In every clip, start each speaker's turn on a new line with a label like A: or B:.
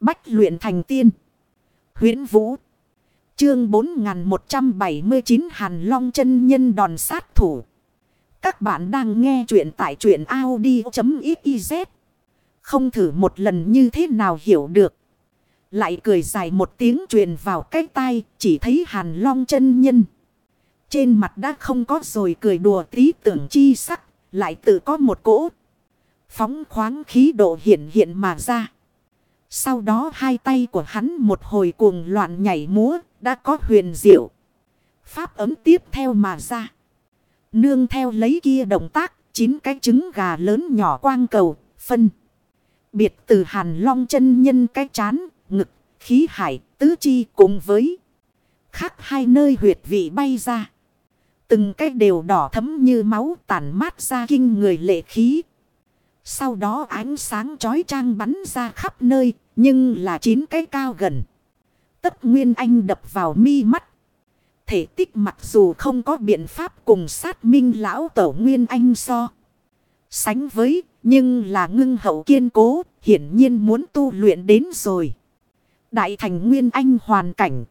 A: Bách luyện thành tiên. huyễn Vũ. Chương 4179 Hàn Long chân nhân đòn sát thủ. Các bạn đang nghe truyện tại truyện Audi.xyz. Không thử một lần như thế nào hiểu được. Lại cười dài một tiếng truyền vào cái tai, chỉ thấy Hàn Long chân nhân. Trên mặt đã không có rồi cười đùa tí tưởng chi sắc. Lại tự có một cỗ. Phóng khoáng khí độ hiện hiện mà ra. Sau đó hai tay của hắn một hồi cuồng loạn nhảy múa, đã có huyền diệu. Pháp ấm tiếp theo mà ra. Nương theo lấy kia động tác, chín cái trứng gà lớn nhỏ quang cầu, phân. Biệt từ hàn long chân nhân cái chán, ngực, khí hải, tứ chi cùng với khác hai nơi huyệt vị bay ra. Từng cái đều đỏ thấm như máu tản mát ra kinh người lệ khí. Sau đó ánh sáng chói trang bắn ra khắp nơi, nhưng là chín cái cao gần. Tất Nguyên Anh đập vào mi mắt. Thể tích mặc dù không có biện pháp cùng sát minh lão tổ Nguyên Anh so. Sánh với, nhưng là ngưng hậu kiên cố, hiển nhiên muốn tu luyện đến rồi. Đại thành Nguyên Anh hoàn cảnh.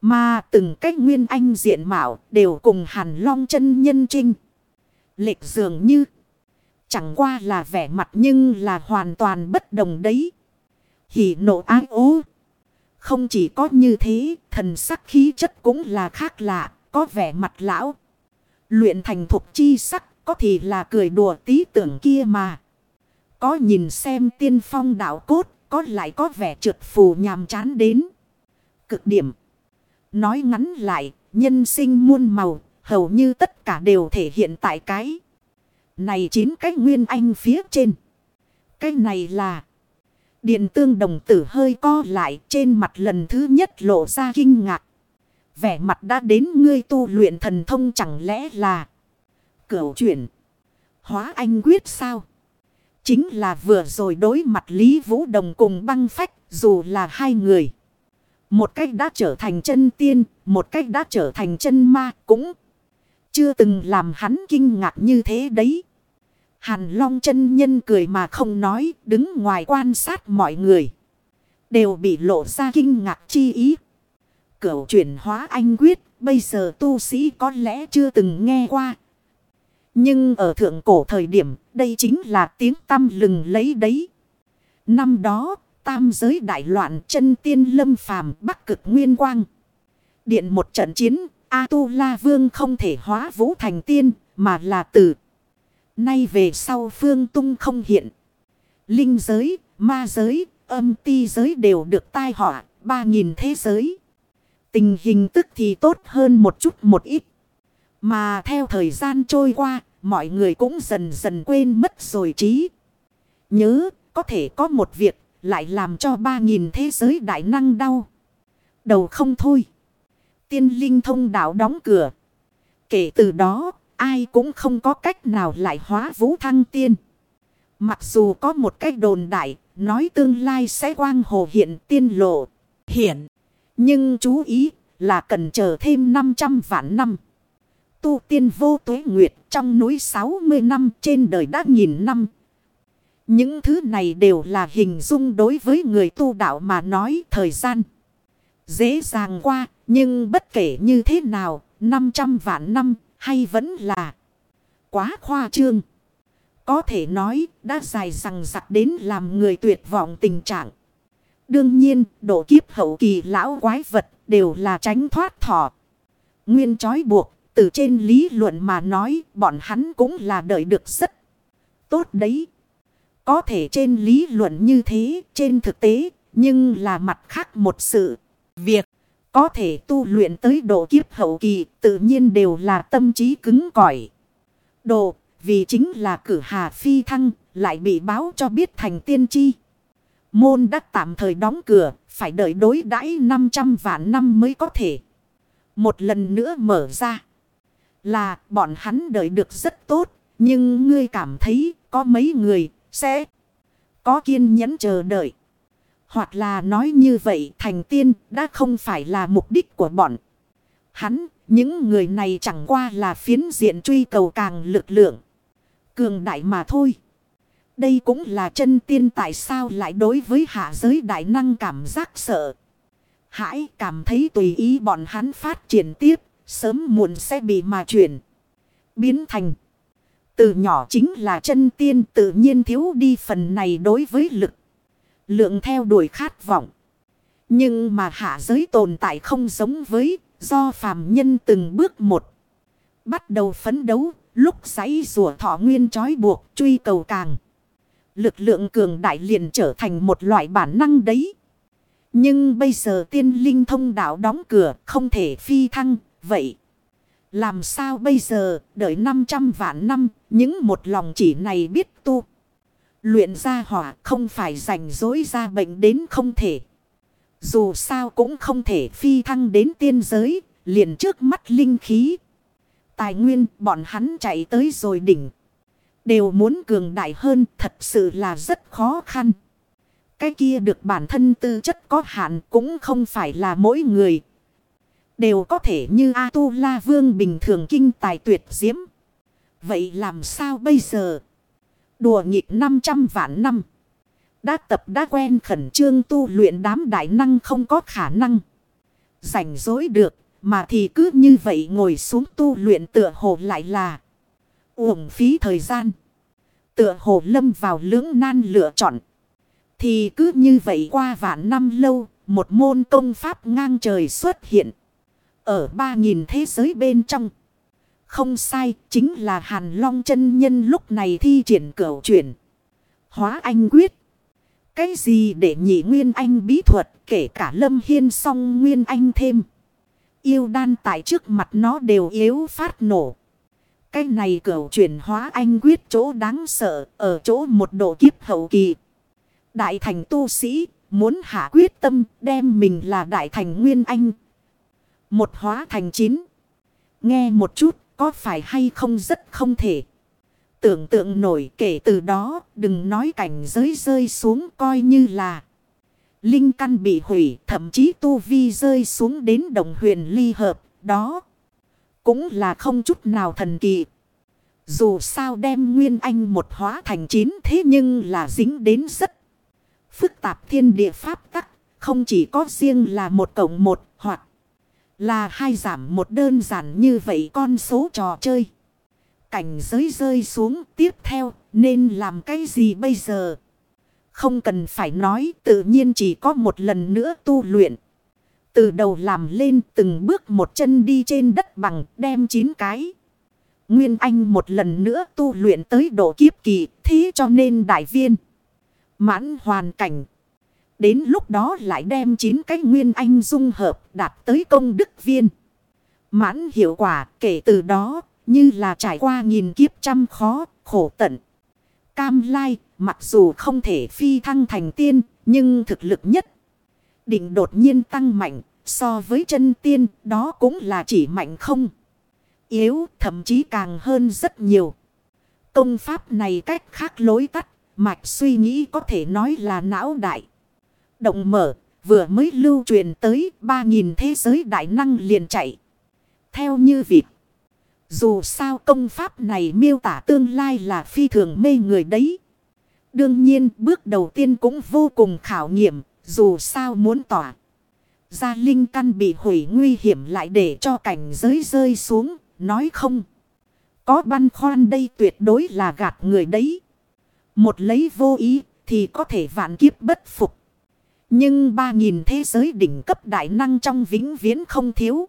A: Mà từng cách Nguyên Anh diện mạo đều cùng Hàn Long chân nhân trinh. Lệch dường như. Chẳng qua là vẻ mặt nhưng là hoàn toàn bất đồng đấy. Hỉ nộ ái ố. Không chỉ có như thế, thần sắc khí chất cũng là khác lạ, có vẻ mặt lão. Luyện thành thục chi sắc, có thì là cười đùa tí tưởng kia mà. Có nhìn xem tiên phong đạo cốt, có lại có vẻ trượt phù nhàm chán đến. Cực điểm. Nói ngắn lại, nhân sinh muôn màu, hầu như tất cả đều thể hiện tại cái. Này chín cái nguyên anh phía trên. Cái này là. Điện tương đồng tử hơi co lại trên mặt lần thứ nhất lộ ra kinh ngạc. Vẻ mặt đã đến ngươi tu luyện thần thông chẳng lẽ là. Cửu chuyển. Hóa anh quyết sao? Chính là vừa rồi đối mặt Lý Vũ Đồng cùng băng phách dù là hai người. Một cách đã trở thành chân tiên, một cách đã trở thành chân ma cũng chưa từng làm hắn kinh ngạc như thế đấy. Hàn Long chân nhân cười mà không nói, đứng ngoài quan sát mọi người. Đều bị lộ ra kinh ngạc chi ý. Cửu chuyển hóa anh quyết, bây giờ tu sĩ có lẽ chưa từng nghe qua. Nhưng ở thượng cổ thời điểm, đây chính là tiếng tâm lừng lấy đấy. Năm đó, tam giới đại loạn chân tiên lâm phàm bắc cực nguyên quang. Điện một trận chiến, A-tu-la vương không thể hóa vũ thành tiên, mà là từ Nay về sau phương tung không hiện. Linh giới, ma giới, âm ti giới đều được tai họa, ba nghìn thế giới. Tình hình tức thì tốt hơn một chút một ít. Mà theo thời gian trôi qua, mọi người cũng dần dần quên mất rồi trí. Nhớ, có thể có một việc, lại làm cho ba nghìn thế giới đại năng đau. Đầu không thôi. Tiên linh thông đạo đóng cửa. Kể từ đó, ai cũng không có cách nào lại hóa vũ thăng tiên. Mặc dù có một cách đồn đại, nói tương lai sẽ quang hồ hiện tiên lộ, hiện. Nhưng chú ý là cần chờ thêm 500 vạn năm. Tu tiên vô tuế nguyệt trong núi 60 năm trên đời đã nghìn năm. Những thứ này đều là hình dung đối với người tu đạo mà nói thời gian. Dễ dàng qua, nhưng bất kể như thế nào, 500 vạn năm hay vẫn là quá khoa trương. Có thể nói, đã dài rằng giặc đến làm người tuyệt vọng tình trạng. Đương nhiên, độ kiếp hậu kỳ lão quái vật đều là tránh thoát thọ. Nguyên trói buộc, từ trên lý luận mà nói, bọn hắn cũng là đợi được rất tốt đấy. Có thể trên lý luận như thế, trên thực tế, nhưng là mặt khác một sự việc. Có thể tu luyện tới độ kiếp hậu kỳ tự nhiên đều là tâm trí cứng cỏi. Độ, vì chính là cử hà phi thăng, lại bị báo cho biết thành tiên tri. Môn đã tạm thời đóng cửa, phải đợi đối đãi 500 vạn năm mới có thể. Một lần nữa mở ra. Là bọn hắn đợi được rất tốt. Nhưng ngươi cảm thấy có mấy người sẽ có kiên nhẫn chờ đợi. Hoặc là nói như vậy thành tiên đã không phải là mục đích của bọn. Hắn, những người này chẳng qua là phiến diện truy cầu càng lực lượng. Cường đại mà thôi. Đây cũng là chân tiên tại sao lại đối với hạ giới đại năng cảm giác sợ. Hãy cảm thấy tùy ý bọn hắn phát triển tiếp, sớm muộn sẽ bị mà chuyển. Biến thành. Từ nhỏ chính là chân tiên tự nhiên thiếu đi phần này đối với lực. Lượng theo đuổi khát vọng. Nhưng mà hạ giới tồn tại không giống với do phàm nhân từng bước một. Bắt đầu phấn đấu, lúc giấy rùa thọ nguyên trói buộc truy cầu càng. Lực lượng cường đại liền trở thành một loại bản năng đấy. Nhưng bây giờ tiên linh thông đạo đóng cửa không thể phi thăng, vậy. Làm sao bây giờ, đợi 500 vạn năm, những một lòng chỉ này biết tu. Luyện ra hỏa không phải rảnh dối ra bệnh đến không thể. Dù sao cũng không thể phi thăng đến tiên giới, liền trước mắt linh khí. Tài nguyên bọn hắn chạy tới rồi đỉnh. Đều muốn cường đại hơn thật sự là rất khó khăn. Cái kia được bản thân tư chất có hạn cũng không phải là mỗi người. Đều có thể như A-tu-la vương bình thường kinh tài tuyệt diễm. Vậy làm sao bây giờ? Đùa nghịch 500 vạn năm. Đã tập đã quen khẩn trương tu luyện đám đại năng không có khả năng. Rảnh dối được. Mà thì cứ như vậy ngồi xuống tu luyện tựa hồ lại là. Uổng phí thời gian. Tựa hồ lâm vào lưỡng nan lựa chọn. Thì cứ như vậy qua vạn năm lâu. Một môn công pháp ngang trời xuất hiện. Ở ba nghìn thế giới bên trong. Không sai, chính là Hàn Long chân nhân lúc này thi triển cửu chuyển. Hóa anh quyết. Cái gì để nhị nguyên anh bí thuật kể cả lâm hiên song nguyên anh thêm. Yêu đan tại trước mặt nó đều yếu phát nổ. Cái này cửu chuyển hóa anh quyết chỗ đáng sợ ở chỗ một độ kiếp hậu kỳ. Đại thành tu sĩ muốn hạ quyết tâm đem mình là đại thành nguyên anh. Một hóa thành chín. Nghe một chút có phải hay không rất không thể. Tưởng tượng nổi kể từ đó, đừng nói cảnh giới rơi xuống coi như là. Linh căn bị hủy, thậm chí tu vi rơi xuống đến đồng huyền ly hợp, đó. Cũng là không chút nào thần kỳ. Dù sao đem Nguyên Anh một hóa thành chín thế nhưng là dính đến rất phức tạp thiên địa pháp tắc. Không chỉ có riêng là một cộng một hoặc là hai giảm một đơn giản như vậy con số trò chơi. Cảnh giới rơi xuống tiếp theo, nên làm cái gì bây giờ? Không cần phải nói, tự nhiên chỉ có một lần nữa tu luyện. Từ đầu làm lên từng bước một chân đi trên đất bằng, đem chín cái. Nguyên Anh một lần nữa tu luyện tới độ kiếp kỳ, thế cho nên đại viên. Mãn hoàn cảnh. Đến lúc đó lại đem chín cái Nguyên Anh dung hợp đạt tới công đức viên. Mãn hiệu quả kể từ đó như là trải qua nghìn kiếp trăm khó khổ tận. Cam lai mặc dù không thể phi thăng thành tiên nhưng thực lực nhất. Định đột nhiên tăng mạnh so với chân tiên đó cũng là chỉ mạnh không yếu, thậm chí càng hơn rất nhiều. Công pháp này cách khác lối tắt, mạch suy nghĩ có thể nói là não đại. Động mở, vừa mới lưu truyền tới 3.000 thế giới đại năng liền chạy. Theo như việc. Dù sao công pháp này miêu tả tương lai là phi thường mê người đấy. Đương nhiên bước đầu tiên cũng vô cùng khảo nghiệm, dù sao muốn tỏa. Gia linh căn bị hủy nguy hiểm lại để cho cảnh giới rơi xuống, nói không. Có băn khoăn đây tuyệt đối là gạt người đấy. Một lấy vô ý thì có thể vạn kiếp bất phục. Nhưng ba nghìn thế giới đỉnh cấp đại năng trong vĩnh viễn không thiếu.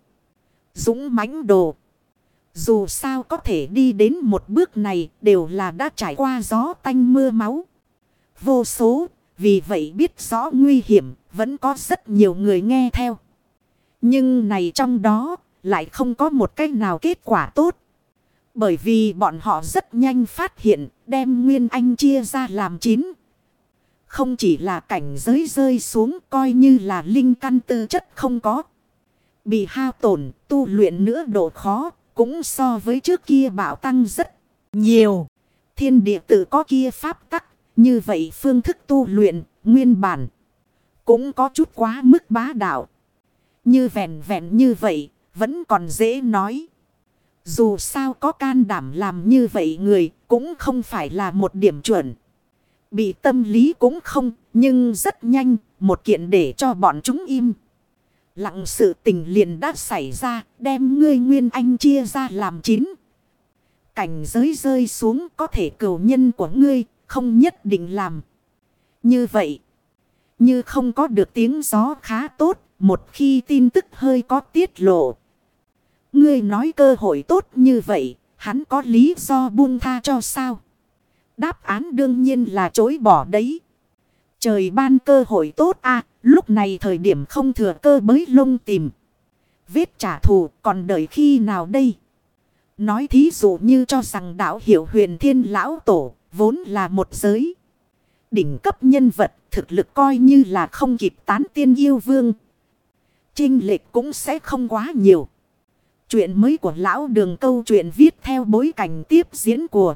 A: Dũng mãnh đồ. Dù sao có thể đi đến một bước này đều là đã trải qua gió tanh mưa máu. Vô số, vì vậy biết rõ nguy hiểm, vẫn có rất nhiều người nghe theo. Nhưng này trong đó lại không có một cách nào kết quả tốt. Bởi vì bọn họ rất nhanh phát hiện đem Nguyên Anh chia ra làm chín. Không chỉ là cảnh giới rơi xuống coi như là linh căn tư chất không có. Bị hao tổn, tu luyện nữa độ khó, cũng so với trước kia bảo tăng rất nhiều. Thiên địa tự có kia pháp tắc. Như vậy phương thức tu luyện, nguyên bản cũng có chút quá mức bá đạo. Như vẹn vẹn như vậy, vẫn còn dễ nói. Dù sao có can đảm làm như vậy người cũng không phải là một điểm chuẩn. Bị tâm lý cũng không, nhưng rất nhanh, một kiện để cho bọn chúng im. Lặng sự tình liền đã xảy ra, đem ngươi Nguyên Anh chia ra làm chín. Cảnh giới rơi xuống có thể cầu nhân của ngươi, không nhất định làm. Như vậy, như không có được tiếng gió khá tốt, một khi tin tức hơi có tiết lộ. Ngươi nói cơ hội tốt như vậy, hắn có lý do buông tha cho sao? Đáp án đương nhiên là chối bỏ đấy. Trời ban cơ hội tốt à, lúc này thời điểm không thừa cơ bới lông tìm. Vết trả thù còn đợi khi nào đây? Nói thí dụ như cho rằng đạo hiểu huyền thiên lão tổ vốn là một giới. Đỉnh cấp nhân vật thực lực coi như là không kịp tán tiên yêu vương. Trinh lệch cũng sẽ không quá nhiều. Chuyện mới của lão đường câu chuyện viết theo bối cảnh tiếp diễn của